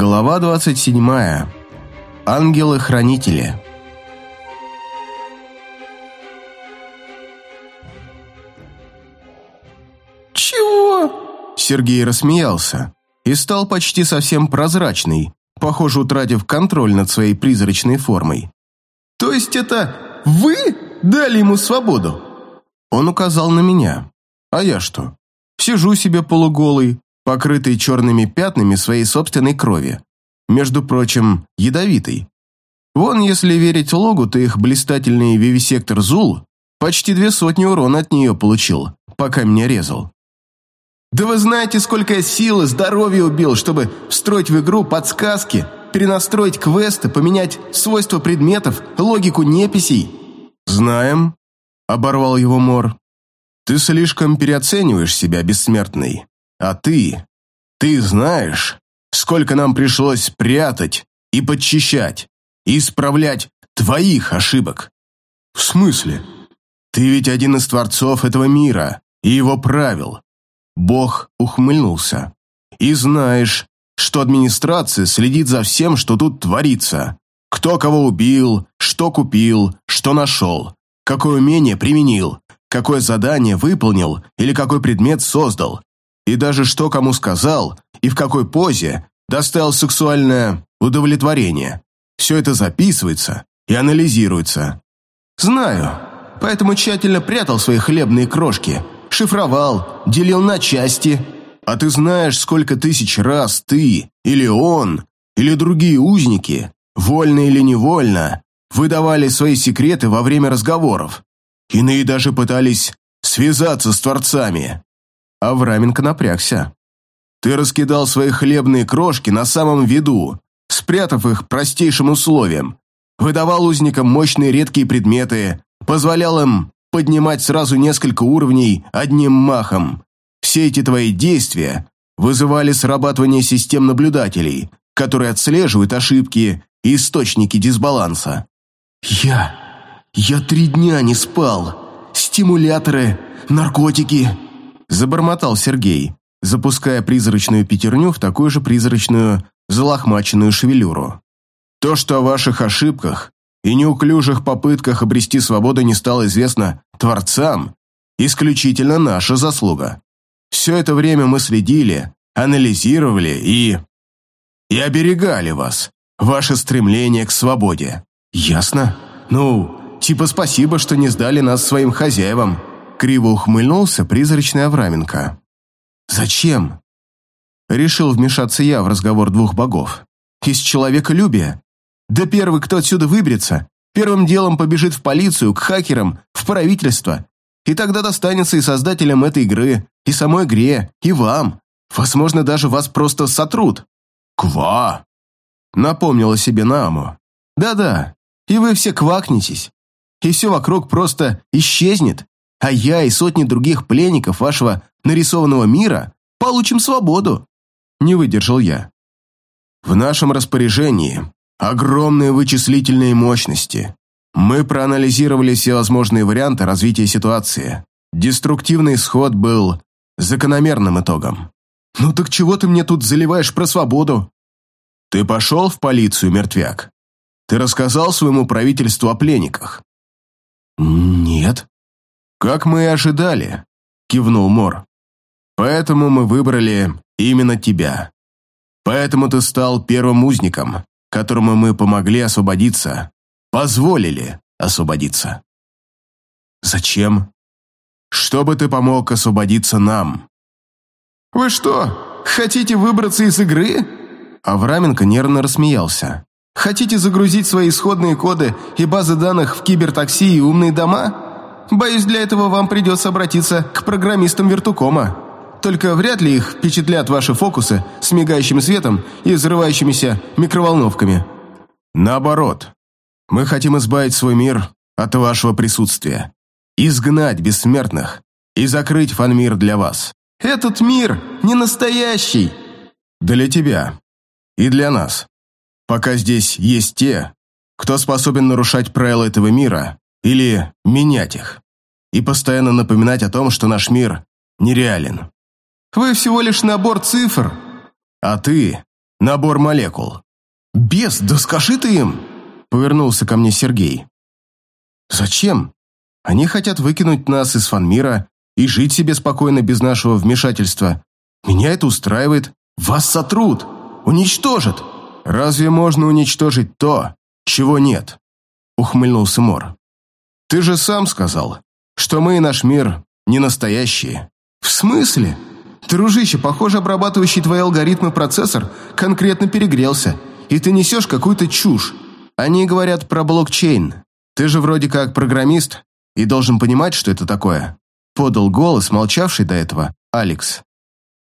Глава 27. Ангелы-хранители. «Чего?» Сергей рассмеялся и стал почти совсем прозрачный, похоже, утратив контроль над своей призрачной формой. «То есть это вы дали ему свободу?» Он указал на меня. А я что? Сижу себе полуголый, покрытый черными пятнами своей собственной крови. Между прочим, ядовитой. Вон, если верить логу, то их блистательный вивисектор Зул почти две сотни урона от нее получил, пока меня резал. Да вы знаете, сколько я сил и здоровья убил, чтобы встроить в игру подсказки, перенастроить квесты, поменять свойства предметов, логику неписей? Знаем, оборвал его Мор. Ты слишком переоцениваешь себя, бессмертный. А ты, ты знаешь, сколько нам пришлось прятать и подчищать, и исправлять твоих ошибок. В смысле? Ты ведь один из творцов этого мира и его правил. Бог ухмыльнулся. И знаешь, что администрация следит за всем, что тут творится. Кто кого убил, что купил, что нашел, какое умение применил, какое задание выполнил или какой предмет создал, и даже что кому сказал и в какой позе доставил сексуальное удовлетворение. Все это записывается и анализируется. Знаю, поэтому тщательно прятал свои хлебные крошки, шифровал, делил на части. А ты знаешь, сколько тысяч раз ты, или он, или другие узники, вольно или невольно, выдавали свои секреты во время разговоров. Иные даже пытались связаться с творцами. Авраменко напрягся. Ты раскидал свои хлебные крошки на самом виду, спрятав их простейшим условием. Выдавал узникам мощные редкие предметы, позволял им поднимать сразу несколько уровней одним махом. Все эти твои действия вызывали срабатывание систем наблюдателей, которые отслеживают ошибки и источники дисбаланса. Я... я три дня не спал. Стимуляторы, наркотики... Забормотал Сергей, запуская призрачную пятерню в такую же призрачную залохмаченную шевелюру. То, что о ваших ошибках и неуклюжих попытках обрести свободу не стало известно творцам, исключительно наша заслуга. Все это время мы следили, анализировали и... и оберегали вас, ваше стремление к свободе. Ясно? Ну, типа спасибо, что не сдали нас своим хозяевам. Криво ухмыльнулся призрачный Авраменко. Зачем? Решил вмешаться я в разговор двух богов. Из человеколюбия. Да первый, кто отсюда выберется, первым делом побежит в полицию, к хакерам, в правительство. И тогда достанется и создателям этой игры, и самой игре, и вам. Возможно, даже вас просто сотрут. Ква! Напомнила себе Нааму. Да-да, и вы все квакнетесь. И все вокруг просто исчезнет. А я и сотни других пленников вашего нарисованного мира получим свободу. Не выдержал я. В нашем распоряжении огромные вычислительные мощности. Мы проанализировали все возможные варианты развития ситуации. Деструктивный исход был закономерным итогом. Ну так чего ты мне тут заливаешь про свободу? Ты пошел в полицию, мертвяк? Ты рассказал своему правительству о пленниках? Нет. Как мы и ожидали, кивнул Мор. Поэтому мы выбрали именно тебя. Поэтому ты стал первым узником, которому мы помогли освободиться, позволили освободиться. Зачем? Чтобы ты помог освободиться нам. Вы что, хотите выбраться из игры? Авраменко нервно рассмеялся. Хотите загрузить свои исходные коды и базы данных в кибертакси и умные дома? Боюсь, для этого вам придется обратиться к программистам Вертукома. Только вряд ли их впечатлят ваши фокусы с мигающим светом и взрывающимися микроволновками. Наоборот, мы хотим избавить свой мир от вашего присутствия, изгнать бессмертных и закрыть фанмир для вас. Этот мир не настоящий. Для тебя и для нас. Пока здесь есть те, кто способен нарушать правила этого мира или менять их, и постоянно напоминать о том, что наш мир нереален. Вы всего лишь набор цифр. А ты Набор молекул. «Бес, да скажи ты им!» Повернулся ко мне Сергей. «Зачем? Они хотят выкинуть нас из фанмира и жить себе спокойно без нашего вмешательства. Меня это устраивает. Вас сотрут, уничтожат». «Разве можно уничтожить то, чего нет?» Ухмыльнулся Мор. «Ты же сам сказал, что мы и наш мир не настоящие». «В смысле?» «Дружище, похоже, обрабатывающий твои алгоритмы процессор конкретно перегрелся, и ты несешь какую-то чушь. Они говорят про блокчейн. Ты же вроде как программист и должен понимать, что это такое», подал голос, молчавший до этого, Алекс.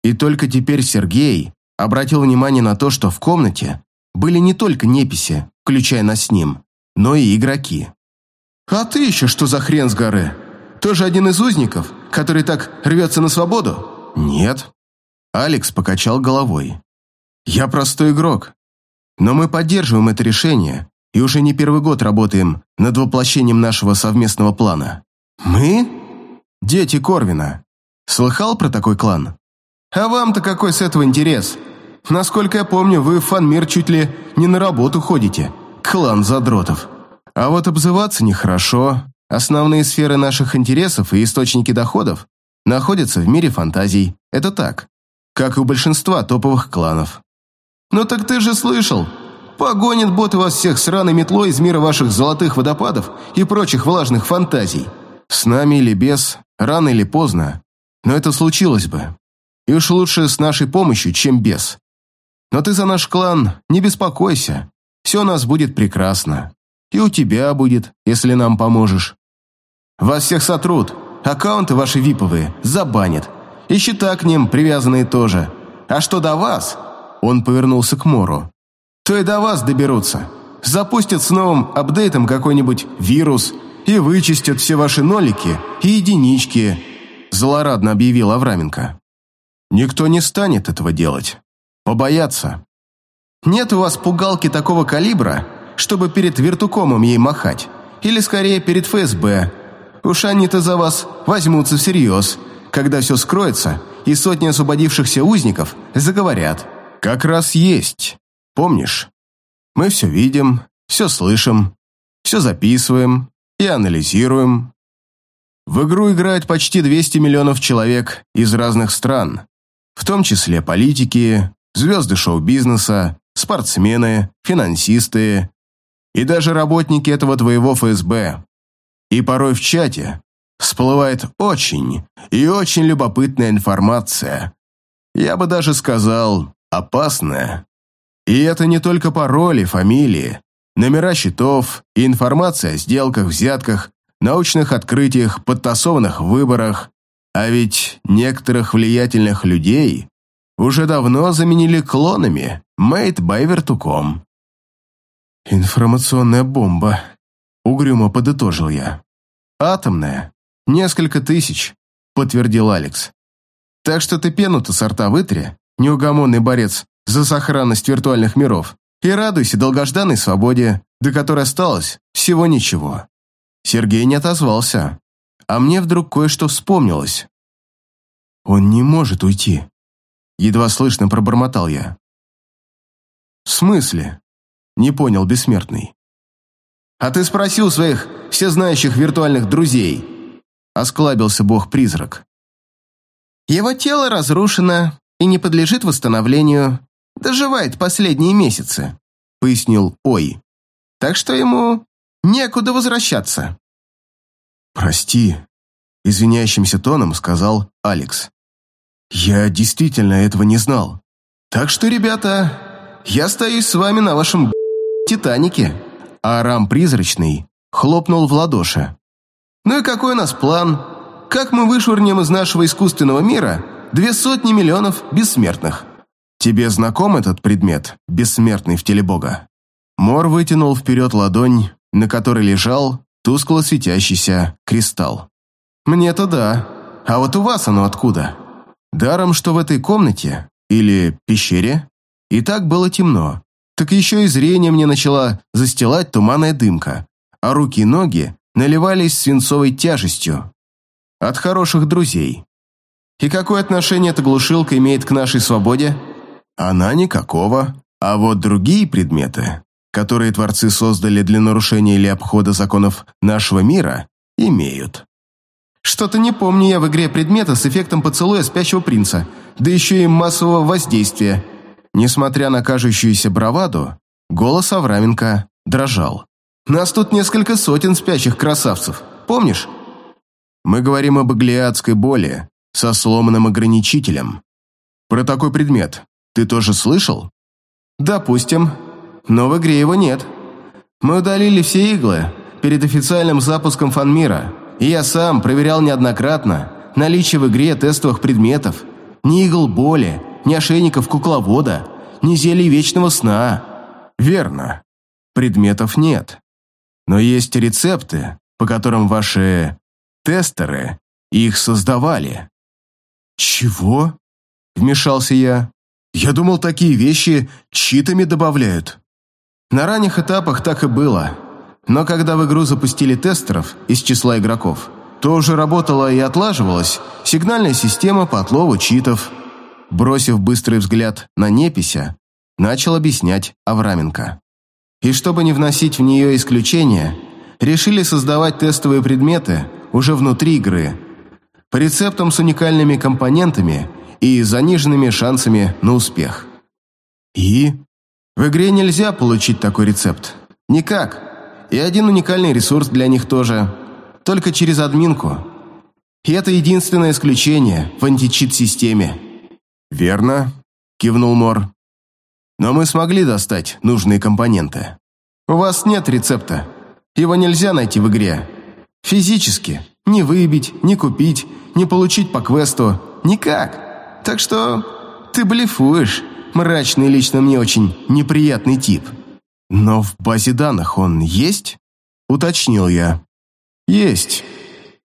И только теперь Сергей обратил внимание на то, что в комнате были не только неписи, включая нас с ним, но и игроки. «А ты еще что за хрен с горы? Тоже один из узников, который так рвется на свободу?» «Нет». Алекс покачал головой. «Я простой игрок. Но мы поддерживаем это решение и уже не первый год работаем над воплощением нашего совместного плана». «Мы?» «Дети Корвина. Слыхал про такой клан?» «А вам-то какой с этого интерес? Насколько я помню, вы в фанмир чуть ли не на работу ходите. Клан задротов». А вот обзываться нехорошо. Основные сферы наших интересов и источники доходов находятся в мире фантазий. Это так. Как и у большинства топовых кланов. «Ну так ты же слышал. Погонит боты вас всех сраной метлой из мира ваших золотых водопадов и прочих влажных фантазий». С нами или без, рано или поздно. Но это случилось бы. И уж лучше с нашей помощью, чем без. Но ты за наш клан не беспокойся. Все у нас будет прекрасно. И у тебя будет, если нам поможешь. Вас всех сотрут, аккаунты ваши виповые забанят. И счета к ним привязанные тоже. А что до вас? Он повернулся к Мору. То и до вас доберутся. Запустят с новым апдейтом какой-нибудь вирус и вычистят все ваши нолики и единички, злорадно объявил Авраменко. Никто не станет этого делать. Побояться. Нет у вас пугалки такого калибра, чтобы перед виртукомом ей махать. Или скорее перед ФСБ. Уж они-то за вас возьмутся всерьез, когда все скроется, и сотни освободившихся узников заговорят. Как раз есть. Помнишь? Мы все видим, все слышим, все записываем и анализируем. В игру играют почти 200 миллионов человек из разных стран, в том числе политики, звезды шоу-бизнеса, спортсмены, финансисты, и даже работники этого твоего ФСБ. И порой в чате всплывает очень и очень любопытная информация. Я бы даже сказал, опасная. И это не только пароли, фамилии, номера счетов и информация о сделках, взятках, научных открытиях, подтасованных выборах. А ведь некоторых влиятельных людей уже давно заменили клонами, made by Вертуком. «Информационная бомба», — угрюмо подытожил я. «Атомная. Несколько тысяч», — подтвердил Алекс. «Так что ты пену-то с вытри, неугомонный борец за сохранность виртуальных миров, и радуйся долгожданной свободе, до которой осталось всего ничего». Сергей не отозвался, а мне вдруг кое-что вспомнилось. «Он не может уйти», — едва слышно пробормотал я. «В смысле?» Не понял бессмертный. «А ты спросил своих всезнающих виртуальных друзей?» Осклабился бог-призрак. «Его тело разрушено и не подлежит восстановлению, доживает последние месяцы», пояснил Ой. «Так что ему некуда возвращаться». «Прости», — извиняющимся тоном сказал Алекс. «Я действительно этого не знал. Так что, ребята, я остаюсь с вами на вашем Титанике, Арам Призрачный хлопнул в ладоши. «Ну и какой у нас план? Как мы вышвырнем из нашего искусственного мира две сотни миллионов бессмертных?» «Тебе знаком этот предмет, бессмертный в теле Бога?» Мор вытянул вперед ладонь, на которой лежал тускло светящийся кристалл. «Мне-то да. А вот у вас оно откуда?» Даром, что в этой комнате или пещере и так было темно, так еще и зрение мне начала застилать туманная дымка, а руки и ноги наливались свинцовой тяжестью. От хороших друзей. И какое отношение эта глушилка имеет к нашей свободе? Она никакого, А вот другие предметы, которые творцы создали для нарушения или обхода законов нашего мира, имеют. Что-то не помню я в игре предмета с эффектом поцелуя спящего принца, да еще и массового воздействия. Несмотря на кажущуюся браваду, голос Авраменко дрожал. Нас тут несколько сотен спящих красавцев, помнишь? Мы говорим об аглиадской боли со сломанным ограничителем. Про такой предмет ты тоже слышал? Допустим, но в игре его нет. Мы удалили все иглы перед официальным запуском фанмира, и я сам проверял неоднократно наличие в игре тестовых предметов. Ни игл боли, ни ошейников кукловода, ни зелий вечного сна. Верно. Предметов нет. Но есть рецепты, по которым ваши тестеры их создавали. Чего? Вмешался я. Я думал, такие вещи читами добавляют. На ранних этапах так и было. Но когда в игру запустили тестеров из числа игроков, то уже работала и отлаживалась сигнальная система по отлову читов. Бросив быстрый взгляд на непися, начал объяснять Авраменко. И чтобы не вносить в нее исключения, решили создавать тестовые предметы уже внутри игры, по рецептам с уникальными компонентами и заниженными шансами на успех. И в игре нельзя получить такой рецепт. Никак. И один уникальный ресурс для них тоже. Только через админку. И это единственное исключение в античит-системе. «Верно», — кивнул Мор. «Но мы смогли достать нужные компоненты». «У вас нет рецепта. Его нельзя найти в игре. Физически. Не выбить, не купить, не получить по квесту. Никак. Так что ты блефуешь, мрачный лично мне очень неприятный тип». «Но в базе данных он есть?» — уточнил я. «Есть.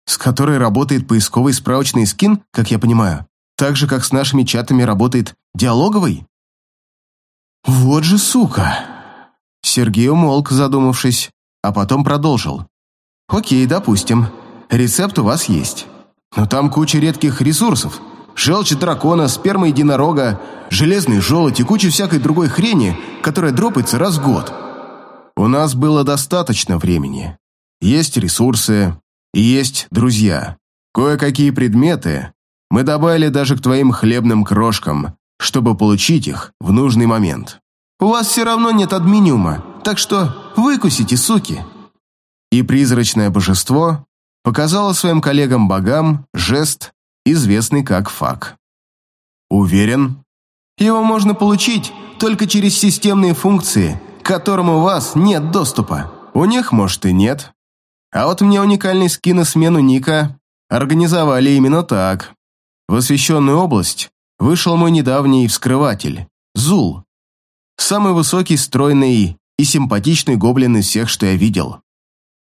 С которой работает поисковый справочный скин, как я понимаю, так же, как с нашими чатами работает диалоговый?» «Вот же сука!» Сергей умолк, задумавшись, а потом продолжил. «Окей, допустим. Рецепт у вас есть. Но там куча редких ресурсов. Желчь дракона, сперма единорога, железный желудь и куча всякой другой хрени, которая дропается раз в год. У нас было достаточно времени. Есть ресурсы и есть друзья. Кое-какие предметы мы добавили даже к твоим хлебным крошкам, чтобы получить их в нужный момент. У вас все равно нет админиума, так что выкусите, суки. И призрачное божество показало своим коллегам-богам жест, известный как фак. Уверен? Его можно получить только через системные функции, к которым у вас нет доступа. У них, может, и нет. А вот мне уникальный скин и смену ника организовали именно так. В освещенную область вышел мой недавний вскрыватель, Зул. Самый высокий, стройный и симпатичный гоблин из всех, что я видел.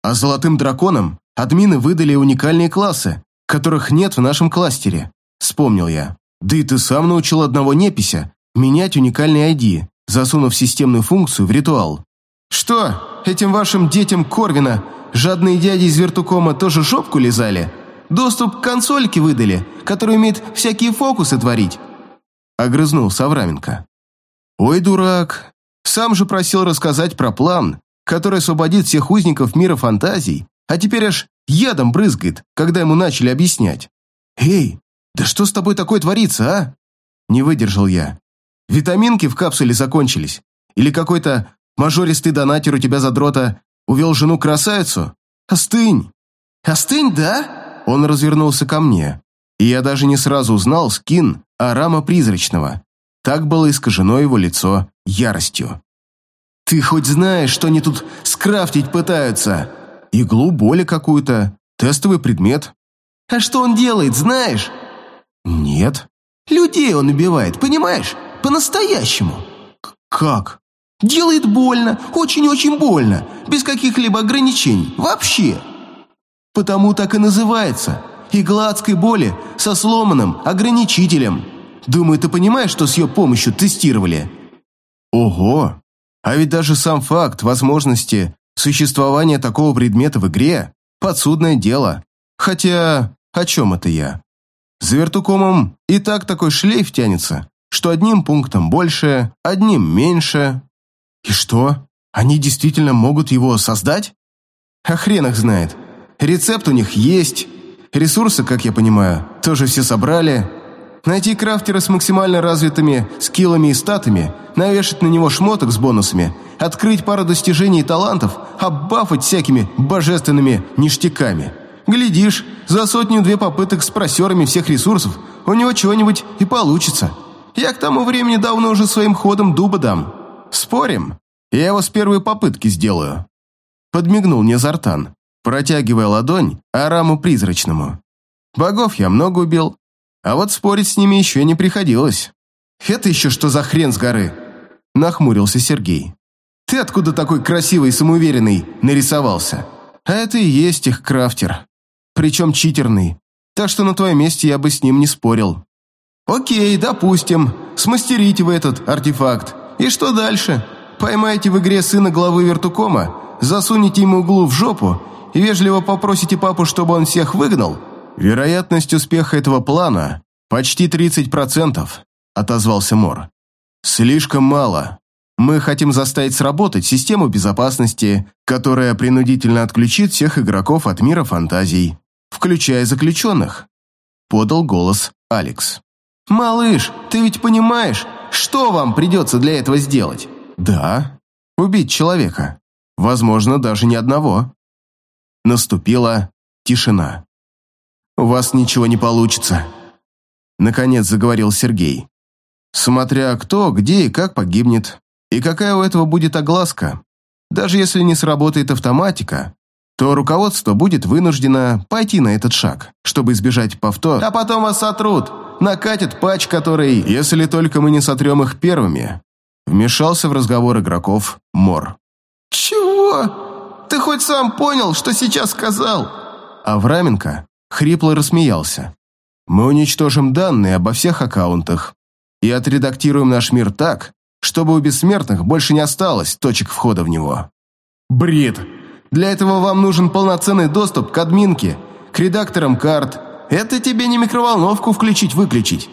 А золотым драконам админы выдали уникальные классы, которых нет в нашем кластере, вспомнил я. Да и ты сам научил одного непися менять уникальный ID, засунув системную функцию в ритуал. Что, этим вашим детям Корвина жадные дяди из Вертукома тоже жопку лизали? Доступ к консольке выдали, который умеет всякие фокусы творить?» Огрызнулся Авраменко. «Ой, дурак, сам же просил рассказать про план, который освободит всех узников мира фантазий, а теперь аж ядом брызгает, когда ему начали объяснять. Эй, да что с тобой такое творится, а?» Не выдержал я. «Витаминки в капсуле закончились? Или какой-то мажористый донатер у тебя задрота увел жену-красавицу? Остынь!» «Остынь, да?» Он развернулся ко мне, и я даже не сразу узнал скин Арама Призрачного. Так было искажено его лицо яростью. «Ты хоть знаешь, что они тут скрафтить пытаются?» «Иглу боли какую-то, тестовый предмет». «А что он делает, знаешь?» «Нет». «Людей он убивает, понимаешь? По-настоящему». «Как?» «Делает больно, очень-очень больно, без каких-либо ограничений, вообще». Потому так и называется. Игла адской боли со сломанным ограничителем. Думаю, ты понимаешь, что с ее помощью тестировали?» «Ого! А ведь даже сам факт возможности существования такого предмета в игре – подсудное дело. Хотя, о чем это я? За вертукомом и так такой шлейф тянется, что одним пунктом больше, одним меньше. И что? Они действительно могут его создать? А хрен их знает. Рецепт у них есть. Ресурсы, как я понимаю, тоже все собрали. Найти крафтера с максимально развитыми скиллами и статами, навешать на него шмоток с бонусами, открыть пару достижений и талантов, оббафать всякими божественными ништяками. Глядишь, за сотню-две попыток с просерами всех ресурсов у него чего-нибудь и получится. Я к тому времени давно уже своим ходом дуба дам. Спорим? Я его с первой попытки сделаю. Подмигнул мне Зартан, протягивая ладонь Араму Призрачному. Богов я много убил, а вот спорить с ними еще не приходилось. «Это еще что за хрен с горы?» Нахмурился Сергей. «Ты откуда такой красивый и самоуверенный нарисовался?» «А это и есть их крафтер. Причем читерный. Так что на твоем месте я бы с ним не спорил». «Окей, допустим. Смастерите вы этот артефакт. И что дальше? Поймаете в игре сына главы Вертукома, засунете ему углу в жопу и вежливо попросите папу, чтобы он всех выгнал?» «Вероятность успеха этого плана почти 30%, — отозвался Мор. «Слишком мало. Мы хотим заставить сработать систему безопасности, которая принудительно отключит всех игроков от мира фантазий, включая заключенных», — подал голос Алекс. «Малыш, ты ведь понимаешь, что вам придется для этого сделать?» «Да, убить человека. Возможно, даже не одного». Наступила тишина. «У вас ничего не получится», — наконец заговорил Сергей. «Смотря кто, где и как погибнет, и какая у этого будет огласка. Даже если не сработает автоматика, то руководство будет вынуждено пойти на этот шаг, чтобы избежать повтор. А потом вас сотрут, накатит патч, который... Если только мы не сотрем их первыми. Вмешался в разговор игроков Мор. «Чего? Ты хоть сам понял, что сейчас сказал?» Авраменко хрипло рассмеялся. «Мы уничтожим данные обо всех аккаунтах и отредактируем наш мир так, чтобы у бессмертных больше не осталось точек входа в него». «Бред! Для этого вам нужен полноценный доступ к админке, к редакторам карт. Это тебе не микроволновку включить-выключить.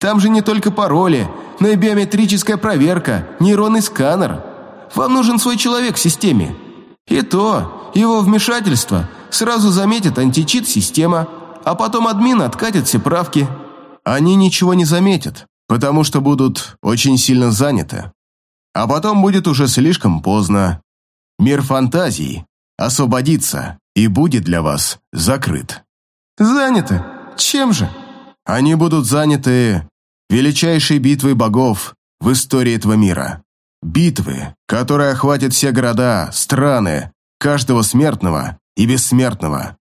Там же не только пароли, но и биометрическая проверка, нейронный сканер. Вам нужен свой человек в системе. И то, его вмешательство сразу заметит античит-система, а потом админ откатит все правки. Они ничего не заметят, потому что будут очень сильно заняты. А потом будет уже слишком поздно. Мир фантазий освободится и будет для вас закрыт. Заняты? Чем же? Они будут заняты величайшей битвой богов в истории этого мира. Битвы, которые охватят все города, страны, каждого смертного и бессмертного.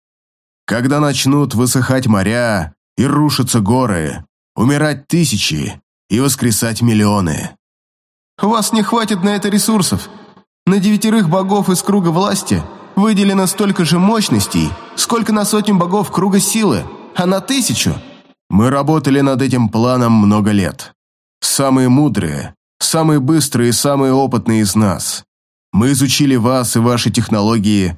Когда начнут высыхать моря и рушатся горы, умирать тысячи и воскресать миллионы. У вас не хватит на это ресурсов. На девятерых богов из круга власти выделено столько же мощностей, сколько на сотню богов круга силы, а на тысячу... Мы работали над этим планом много лет. Самые мудрые, самые быстрые и самые опытные из нас. Мы изучили вас и ваши технологии.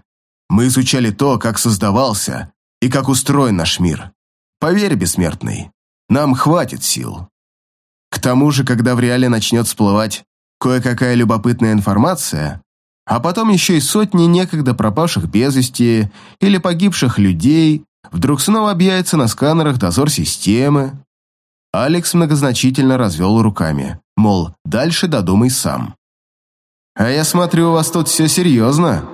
Мы изучали то, как создавался и как устроен наш мир. Поверь, бессмертный, нам хватит сил. К тому же, когда в реале начнет всплывать кое-какая любопытная информация, а потом еще и сотни некогда пропавших без вести или погибших людей, вдруг снова объявится на сканерах дозор системы. Алекс многозначительно развел руками, мол, дальше додумай сам. «А я смотрю, у вас тут все серьезно».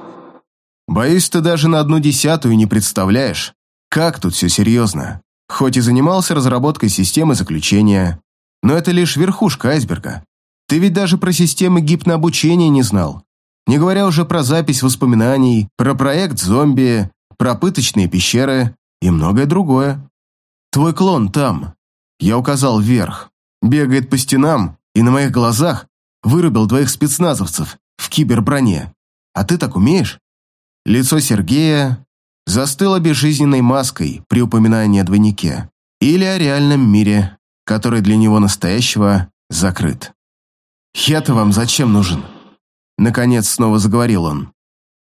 «Боюсь, ты даже на одну десятую не представляешь, как тут все серьезно. Хоть и занимался разработкой системы заключения, но это лишь верхушка айсберга. Ты ведь даже про системы гипнообучения не знал. Не говоря уже про запись воспоминаний, про проект «Зомби», про пыточные пещеры и многое другое. Твой клон там. Я указал вверх. Бегает по стенам и на моих глазах вырубил двоих спецназовцев в киберброне. А ты так умеешь? Лицо Сергея застыло безжизненной маской при упоминании о двойнике или о реальном мире, который для него настоящего закрыт. «Я-то вам зачем нужен?» Наконец снова заговорил он.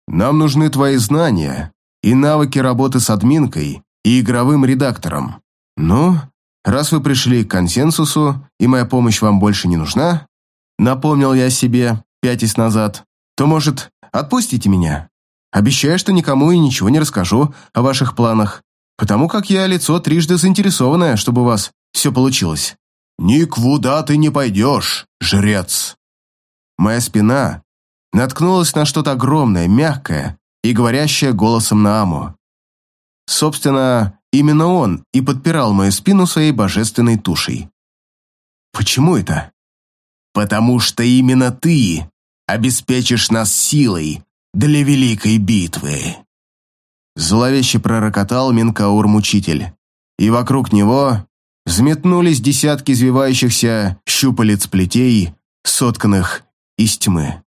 «Нам нужны твои знания и навыки работы с админкой и игровым редактором. Ну, раз вы пришли к консенсусу, и моя помощь вам больше не нужна, напомнил я себе, пятясь назад, то, может, отпустите меня? Обещаю, что никому и ничего не расскажу о ваших планах, потому как я лицо трижды заинтересованное, чтобы у вас все получилось. Никуда ты не пойдешь, жрец. Моя спина наткнулась на что-то огромное, мягкое и говорящее голосом Нааму. Собственно, именно он и подпирал мою спину своей божественной тушей. Почему это? Потому что именно ты обеспечишь нас силой для великой битвы. Зловеще пророкотал Минкаур-мучитель, и вокруг него взметнулись десятки извивающихся щупалец плетей, сотканных из тьмы.